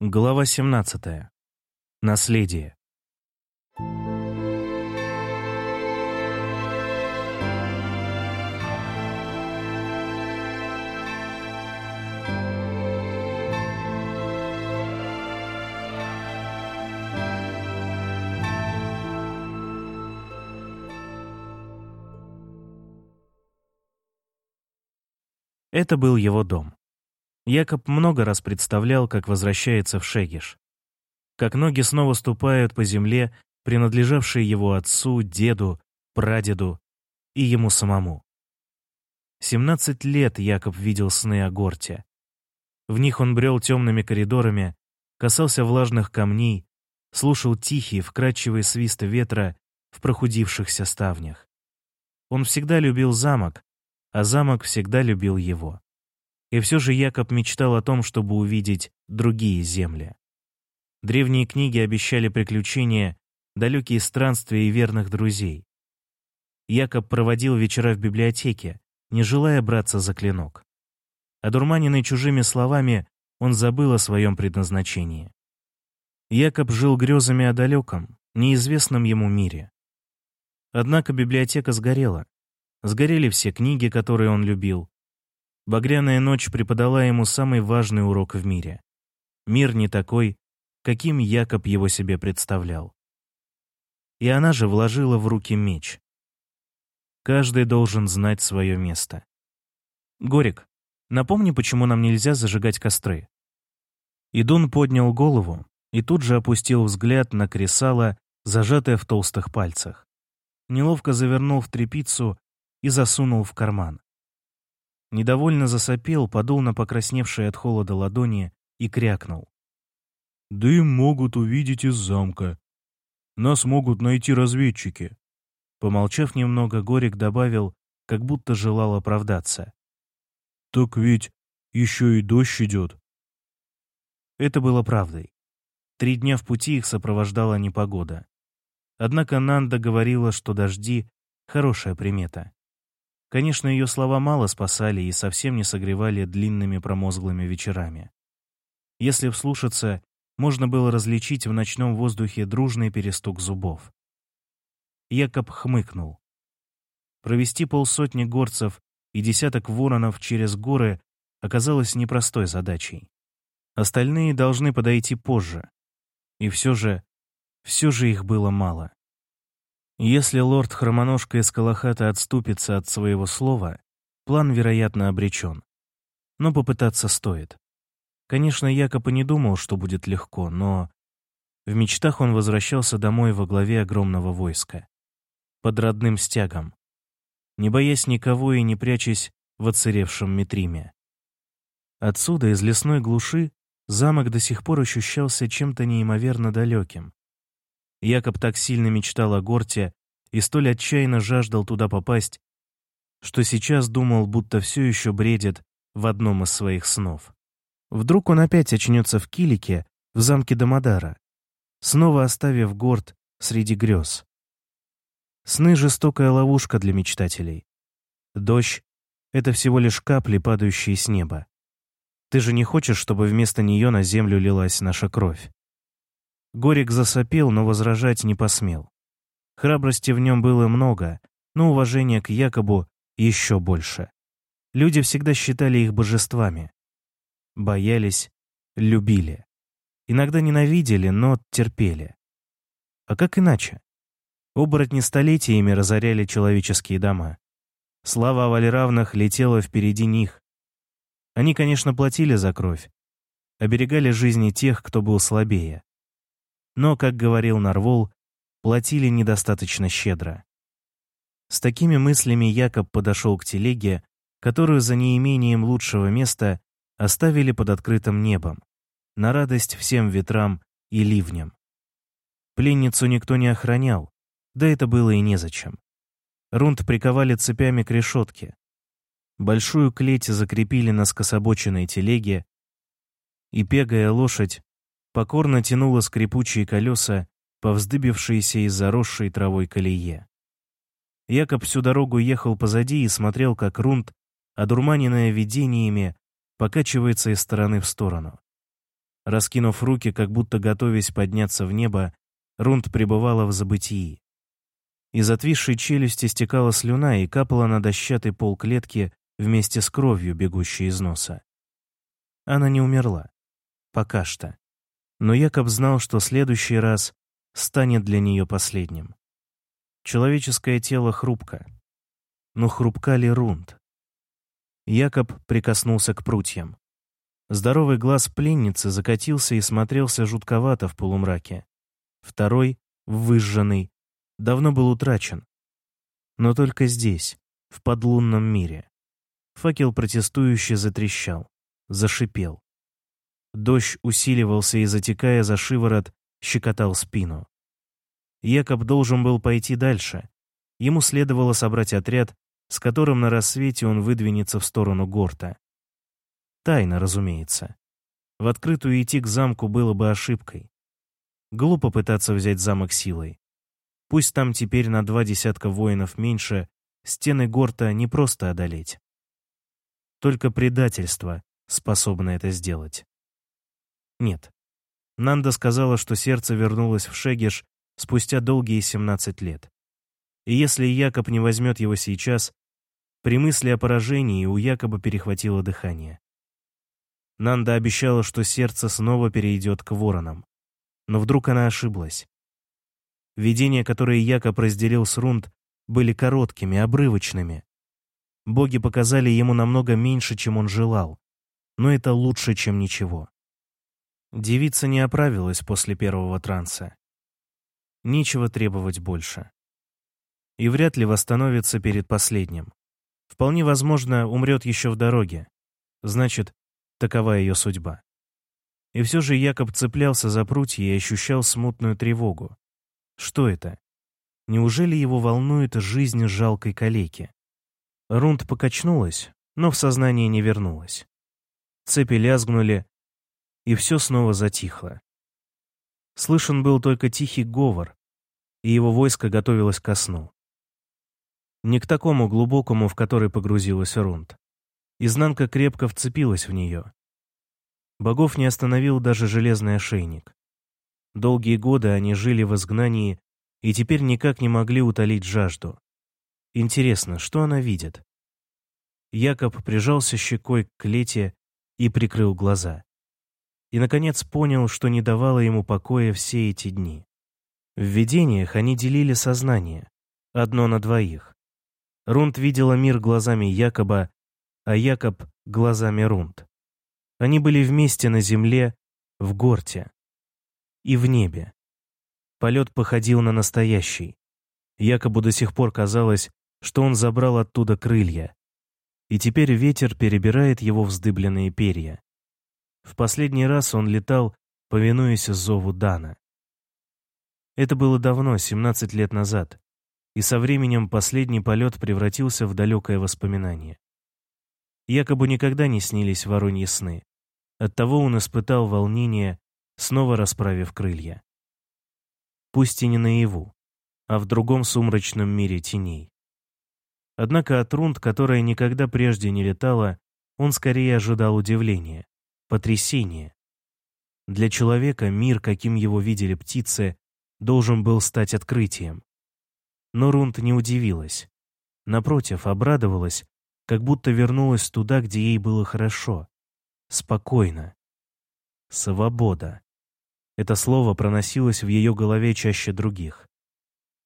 Глава 17. Наследие. Это был его дом. Якоб много раз представлял, как возвращается в Шегиш. Как ноги снова ступают по земле, принадлежавшей его отцу, деду, прадеду и ему самому. Семнадцать лет Якоб видел сны о Горте. В них он брел темными коридорами, касался влажных камней, слушал тихий, вкрадчивый свист ветра в прохудившихся ставнях. Он всегда любил замок, а замок всегда любил его. И все же Якоб мечтал о том, чтобы увидеть другие земли. Древние книги обещали приключения, далекие странствия и верных друзей. Якоб проводил вечера в библиотеке, не желая браться за клинок. Одурманенный чужими словами, он забыл о своем предназначении. Якоб жил грезами о далеком, неизвестном ему мире. Однако библиотека сгорела. Сгорели все книги, которые он любил, Багряная ночь преподала ему самый важный урок в мире. Мир не такой, каким Якоб его себе представлял. И она же вложила в руки меч. Каждый должен знать свое место. «Горик, напомни, почему нам нельзя зажигать костры?» Идун поднял голову и тут же опустил взгляд на кресало, зажатое в толстых пальцах. Неловко завернул в тряпицу и засунул в карман. Недовольно засопел, подул на покрасневшие от холода ладони и крякнул. «Дым могут увидеть из замка. Нас могут найти разведчики». Помолчав немного, Горик добавил, как будто желал оправдаться. «Так ведь еще и дождь идет». Это было правдой. Три дня в пути их сопровождала непогода. Однако Нанда говорила, что дожди — хорошая примета. Конечно, ее слова мало спасали и совсем не согревали длинными промозглыми вечерами. Если вслушаться, можно было различить в ночном воздухе дружный перестук зубов. Якоб хмыкнул. Провести полсотни горцев и десяток воронов через горы оказалось непростой задачей. Остальные должны подойти позже. И все же, все же их было мало. Если лорд Хромоножка из Калахата отступится от своего слова, план, вероятно, обречен. Но попытаться стоит. Конечно, Якоб не думал, что будет легко, но... В мечтах он возвращался домой во главе огромного войска. Под родным стягом. Не боясь никого и не прячась в оцаревшем Митриме. Отсюда, из лесной глуши, замок до сих пор ощущался чем-то неимоверно далеким, Якоб так сильно мечтал о Горте и столь отчаянно жаждал туда попасть, что сейчас думал, будто все еще бредит в одном из своих снов. Вдруг он опять очнется в Килике, в замке Дамадара, снова оставив Горд среди грез. Сны — жестокая ловушка для мечтателей. Дождь — это всего лишь капли, падающие с неба. Ты же не хочешь, чтобы вместо нее на землю лилась наша кровь. Горик засопел, но возражать не посмел. Храбрости в нем было много, но уважения к Якобу еще больше. Люди всегда считали их божествами. Боялись, любили. Иногда ненавидели, но терпели. А как иначе? Оборотни столетиями разоряли человеческие дома. Слава о Валеравнах летела впереди них. Они, конечно, платили за кровь, оберегали жизни тех, кто был слабее но, как говорил Нарвол, платили недостаточно щедро. С такими мыслями Якоб подошел к телеге, которую за неимением лучшего места оставили под открытым небом, на радость всем ветрам и ливням. Пленницу никто не охранял, да это было и незачем. Рунд приковали цепями к решетке. Большую клеть закрепили на скособоченной телеге, и пегая лошадь покорно тянула скрипучие колеса по вздыбившейся и заросшей травой колее. Якоб всю дорогу ехал позади и смотрел, как Рунд, одурманенная видениями, покачивается из стороны в сторону. Раскинув руки, как будто готовясь подняться в небо, Рунд пребывала в забытии. Из отвисшей челюсти стекала слюна и капала на дощатый пол клетки вместе с кровью, бегущей из носа. Она не умерла. Пока что. Но Якоб знал, что следующий раз станет для нее последним. Человеческое тело хрупко. Но хрупка ли Рунд? Якоб прикоснулся к прутьям. Здоровый глаз пленницы закатился и смотрелся жутковато в полумраке. Второй, выжженный, давно был утрачен. Но только здесь, в подлунном мире. Факел протестующе затрещал, зашипел. Дождь усиливался и, затекая за шиворот, щекотал спину. Якоб должен был пойти дальше. Ему следовало собрать отряд, с которым на рассвете он выдвинется в сторону Горта. Тайно, разумеется. В открытую идти к замку было бы ошибкой. Глупо пытаться взять замок силой. Пусть там теперь на два десятка воинов меньше, стены Горта не просто одолеть. Только предательство способно это сделать. Нет. Нанда сказала, что сердце вернулось в Шегеш спустя долгие 17 лет. И если Якоб не возьмет его сейчас, при мысли о поражении у Якоба перехватило дыхание. Нанда обещала, что сердце снова перейдет к воронам. Но вдруг она ошиблась. Видения, которые Якоб разделил с Рунд, были короткими, обрывочными. Боги показали ему намного меньше, чем он желал. Но это лучше, чем ничего. Девица не оправилась после первого транса. Нечего требовать больше. И вряд ли восстановится перед последним. Вполне возможно, умрет еще в дороге. Значит, такова ее судьба. И все же Якоб цеплялся за прутья и ощущал смутную тревогу. Что это? Неужели его волнует жизнь жалкой калеки? Рунд покачнулась, но в сознание не вернулась. Цепи лязгнули, и все снова затихло. Слышен был только тихий говор, и его войско готовилось ко сну. Не к такому глубокому, в который погрузилась Рунд. Изнанка крепко вцепилась в нее. Богов не остановил даже железный ошейник. Долгие годы они жили в изгнании и теперь никак не могли утолить жажду. Интересно, что она видит? Якоб прижался щекой к клете и прикрыл глаза. И, наконец, понял, что не давало ему покоя все эти дни. В видениях они делили сознание, одно на двоих. Рунд видела мир глазами Якоба, а Якоб — глазами Рунд. Они были вместе на земле, в горте и в небе. Полет походил на настоящий. Якобы до сих пор казалось, что он забрал оттуда крылья. И теперь ветер перебирает его вздыбленные перья. В последний раз он летал, повинуясь зову Дана. Это было давно, 17 лет назад, и со временем последний полет превратился в далекое воспоминание. Якобы никогда не снились вороньи сны. Оттого он испытал волнение снова расправив крылья. Пусть и не наяву, а в другом сумрачном мире теней. Однако от рунд, которая никогда прежде не летала, он скорее ожидал удивления, потрясения. Для человека мир, каким его видели птицы, должен был стать открытием. Но Рунд не удивилась. Напротив, обрадовалась, как будто вернулась туда, где ей было хорошо, спокойно. Свобода. Это слово проносилось в ее голове чаще других.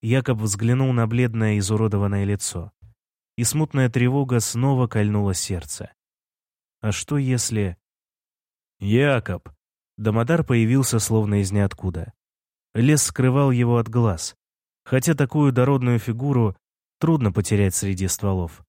Якоб взглянул на бледное изуродованное лицо, и смутная тревога снова кольнула сердце. А что если... Якоб! Дамодар появился словно из ниоткуда. Лес скрывал его от глаз, хотя такую дородную фигуру трудно потерять среди стволов.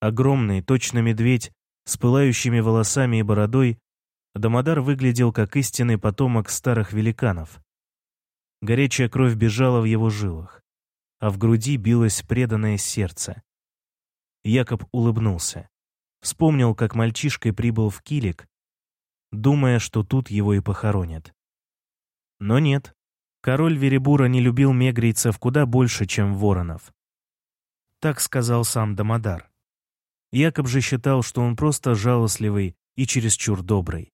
Огромный, точно медведь, с пылающими волосами и бородой, Дамодар выглядел как истинный потомок старых великанов. Горячая кровь бежала в его жилах, а в груди билось преданное сердце. Якоб улыбнулся. Вспомнил, как мальчишкой прибыл в Килик, думая, что тут его и похоронят. Но нет. Король Веребура не любил мегрийцев куда больше, чем воронов. Так сказал сам Дамодар. Якоб же считал, что он просто жалостливый и чересчур добрый.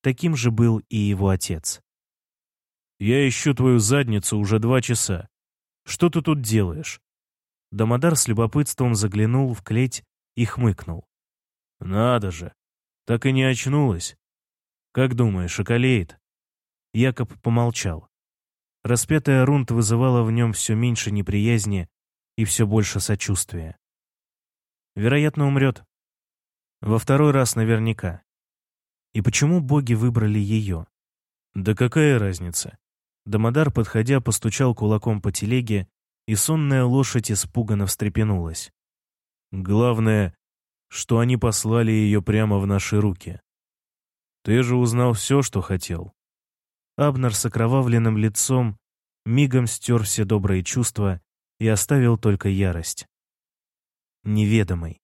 таким же был и его отец. «Я ищу твою задницу уже два часа. Что ты тут делаешь?» Дамодар с любопытством заглянул в клеть и хмыкнул. «Надо же! Так и не очнулась. Как думаешь, околеет?» Якоб помолчал. Распятая Рунт вызывала в нем все меньше неприязни и все больше сочувствия. Вероятно, умрет. Во второй раз наверняка. И почему боги выбрали ее? Да какая разница? Дамодар, подходя, постучал кулаком по телеге, и сонная лошадь испуганно встрепенулась. Главное, что они послали ее прямо в наши руки. Ты же узнал все, что хотел. Абнер с окровавленным лицом мигом стер все добрые чувства и оставил только ярость. Неведомый.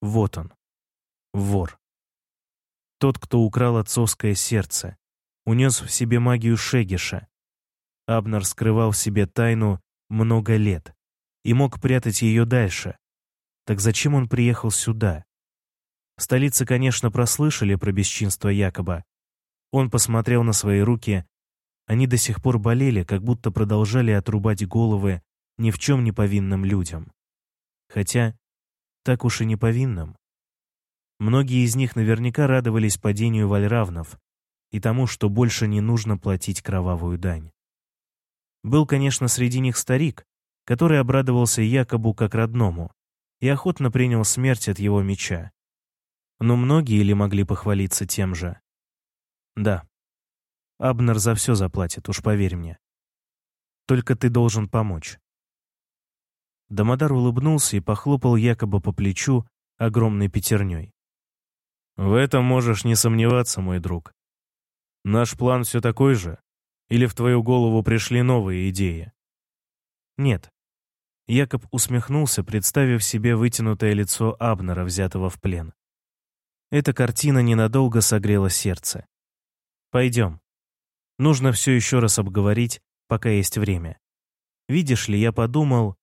Вот он. Вор. Тот, кто украл отцовское сердце, унес в себе магию Шегиша. Абнер скрывал в себе тайну много лет и мог прятать ее дальше. Так зачем он приехал сюда? В столице, конечно, прослышали про бесчинство Якоба. Он посмотрел на свои руки. Они до сих пор болели, как будто продолжали отрубать головы ни в чем не повинным людям. Хотя, так уж и не повинным. Многие из них наверняка радовались падению вальравнов и тому, что больше не нужно платить кровавую дань. Был, конечно, среди них старик, который обрадовался Якобу как родному и охотно принял смерть от его меча. Но многие ли могли похвалиться тем же? Да. Абнер за все заплатит, уж поверь мне. Только ты должен помочь. Дамодар улыбнулся и похлопал якобы по плечу огромной пятерней. «В этом можешь не сомневаться, мой друг. Наш план все такой же? Или в твою голову пришли новые идеи?» «Нет». Якоб усмехнулся, представив себе вытянутое лицо Абнера, взятого в плен. Эта картина ненадолго согрела сердце. «Пойдем. Нужно все еще раз обговорить, пока есть время. Видишь ли, я подумал,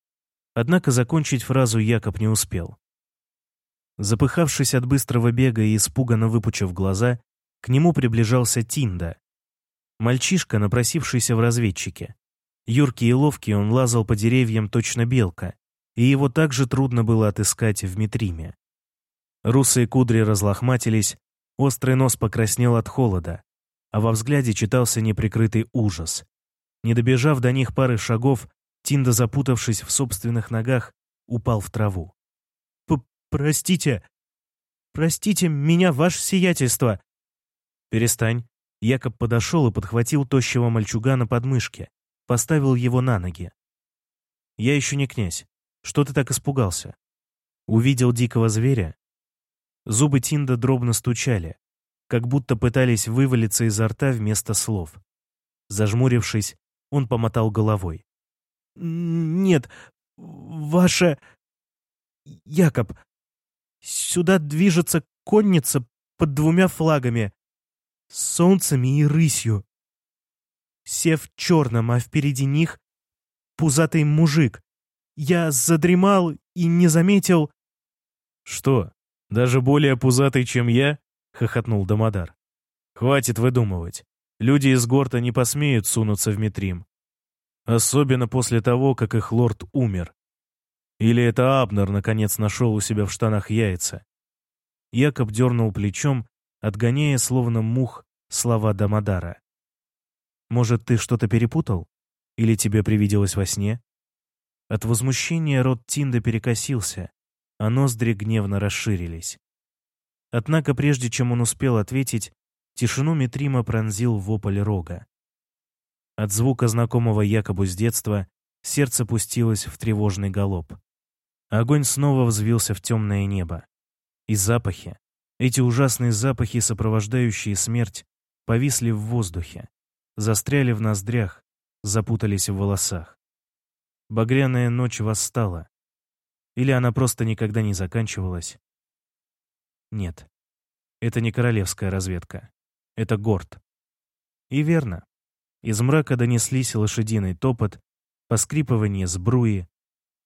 Однако закончить фразу Якоб не успел. Запыхавшись от быстрого бега и испуганно выпучив глаза, к нему приближался Тинда. Мальчишка, напросившийся в разведчике. Юркий и ловкий он лазал по деревьям точно белка, и его также трудно было отыскать в Митриме. Русые кудри разлохматились, острый нос покраснел от холода, а во взгляде читался неприкрытый ужас. Не добежав до них пары шагов, Тинда, запутавшись в собственных ногах, упал в траву. «Простите! Простите меня, ваше сиятельство!» «Перестань!» Якоб подошел и подхватил тощего мальчугана под мышки, поставил его на ноги. «Я еще не князь. Что ты так испугался?» Увидел дикого зверя? Зубы Тинда дробно стучали, как будто пытались вывалиться изо рта вместо слов. Зажмурившись, он помотал головой. «Нет, ваша... Якоб, сюда движется конница под двумя флагами, солнцами и рысью. Все в черном, а впереди них пузатый мужик. Я задремал и не заметил... «Что, даже более пузатый, чем я?» — хохотнул Дамодар. «Хватит выдумывать. Люди из Горта не посмеют сунуться в Митрим. Особенно после того, как их лорд умер. Или это Абнер наконец нашел у себя в штанах яйца. Якоб дернул плечом, отгоняя словно мух слова Дамадара. «Может, ты что-то перепутал? Или тебе привиделось во сне?» От возмущения рот Тинда перекосился, а ноздри гневно расширились. Однако прежде чем он успел ответить, тишину Митрима пронзил вопль рога. От звука знакомого якобы с детства сердце пустилось в тревожный галоп. Огонь снова взвился в темное небо. И запахи, эти ужасные запахи, сопровождающие смерть, повисли в воздухе, застряли в ноздрях, запутались в волосах. Багряная ночь восстала. Или она просто никогда не заканчивалась? Нет, это не королевская разведка. Это горд. И верно, из мрака донеслись лошадиный топот, поскрипывание сбруи,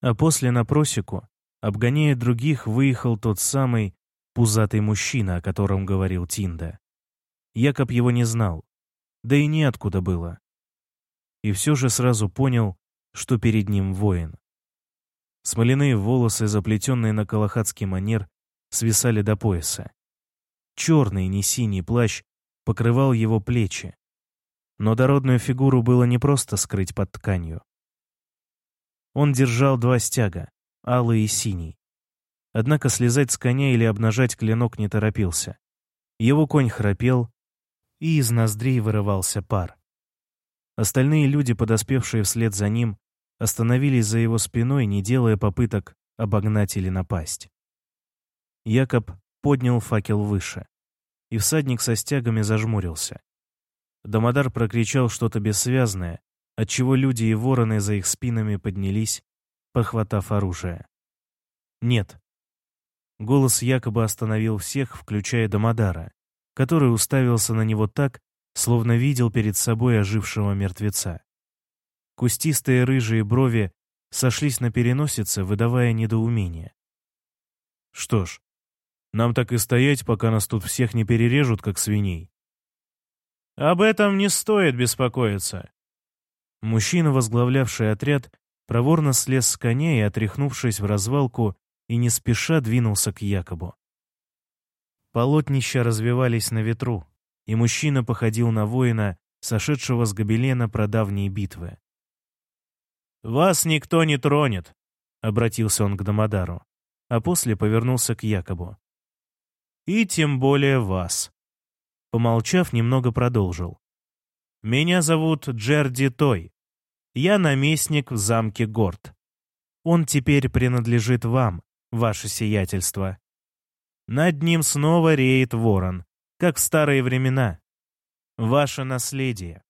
а после на просеку, обгоняя других, выехал тот самый пузатый мужчина, о котором говорил Тинда. Якоб его не знал, да и неоткуда было. И все же сразу понял, что перед ним воин. Смоляные волосы, заплетенные на калахатский манер, свисали до пояса. Черный, не синий плащ покрывал его плечи. Но дородную фигуру было не просто скрыть под тканью. Он держал два стяга, алый и синий. Однако слезать с коня или обнажать клинок не торопился. Его конь храпел, и из ноздрей вырывался пар. Остальные люди, подоспевшие вслед за ним, остановились за его спиной, не делая попыток обогнать или напасть. Якоб поднял факел выше, и всадник со стягами зажмурился. Дамодар прокричал что-то бессвязное, отчего люди и вороны за их спинами поднялись, похватав оружие. «Нет». Голос якобы остановил всех, включая Дамодара, который уставился на него так, словно видел перед собой ожившего мертвеца. Кустистые рыжие брови сошлись на переносице, выдавая недоумение. «Что ж, нам так и стоять, пока нас тут всех не перережут, как свиней». «Об этом не стоит беспокоиться». Мужчина, возглавлявший отряд, проворно слез с коня и, отряхнувшись в развалку, и не спеша двинулся к Якобу. Полотнища развивались на ветру, и мужчина походил на воина, сошедшего с гобелена про давние битвы. «Вас никто не тронет», — обратился он к Дамодару, а после повернулся к Якобу. «И тем более вас». Помолчав, немного продолжил. «Меня зовут Джерди Той. Я наместник в замке Горд. Он теперь принадлежит вам, ваше сиятельство. Над ним снова реет ворон, как в старые времена. Ваше наследие.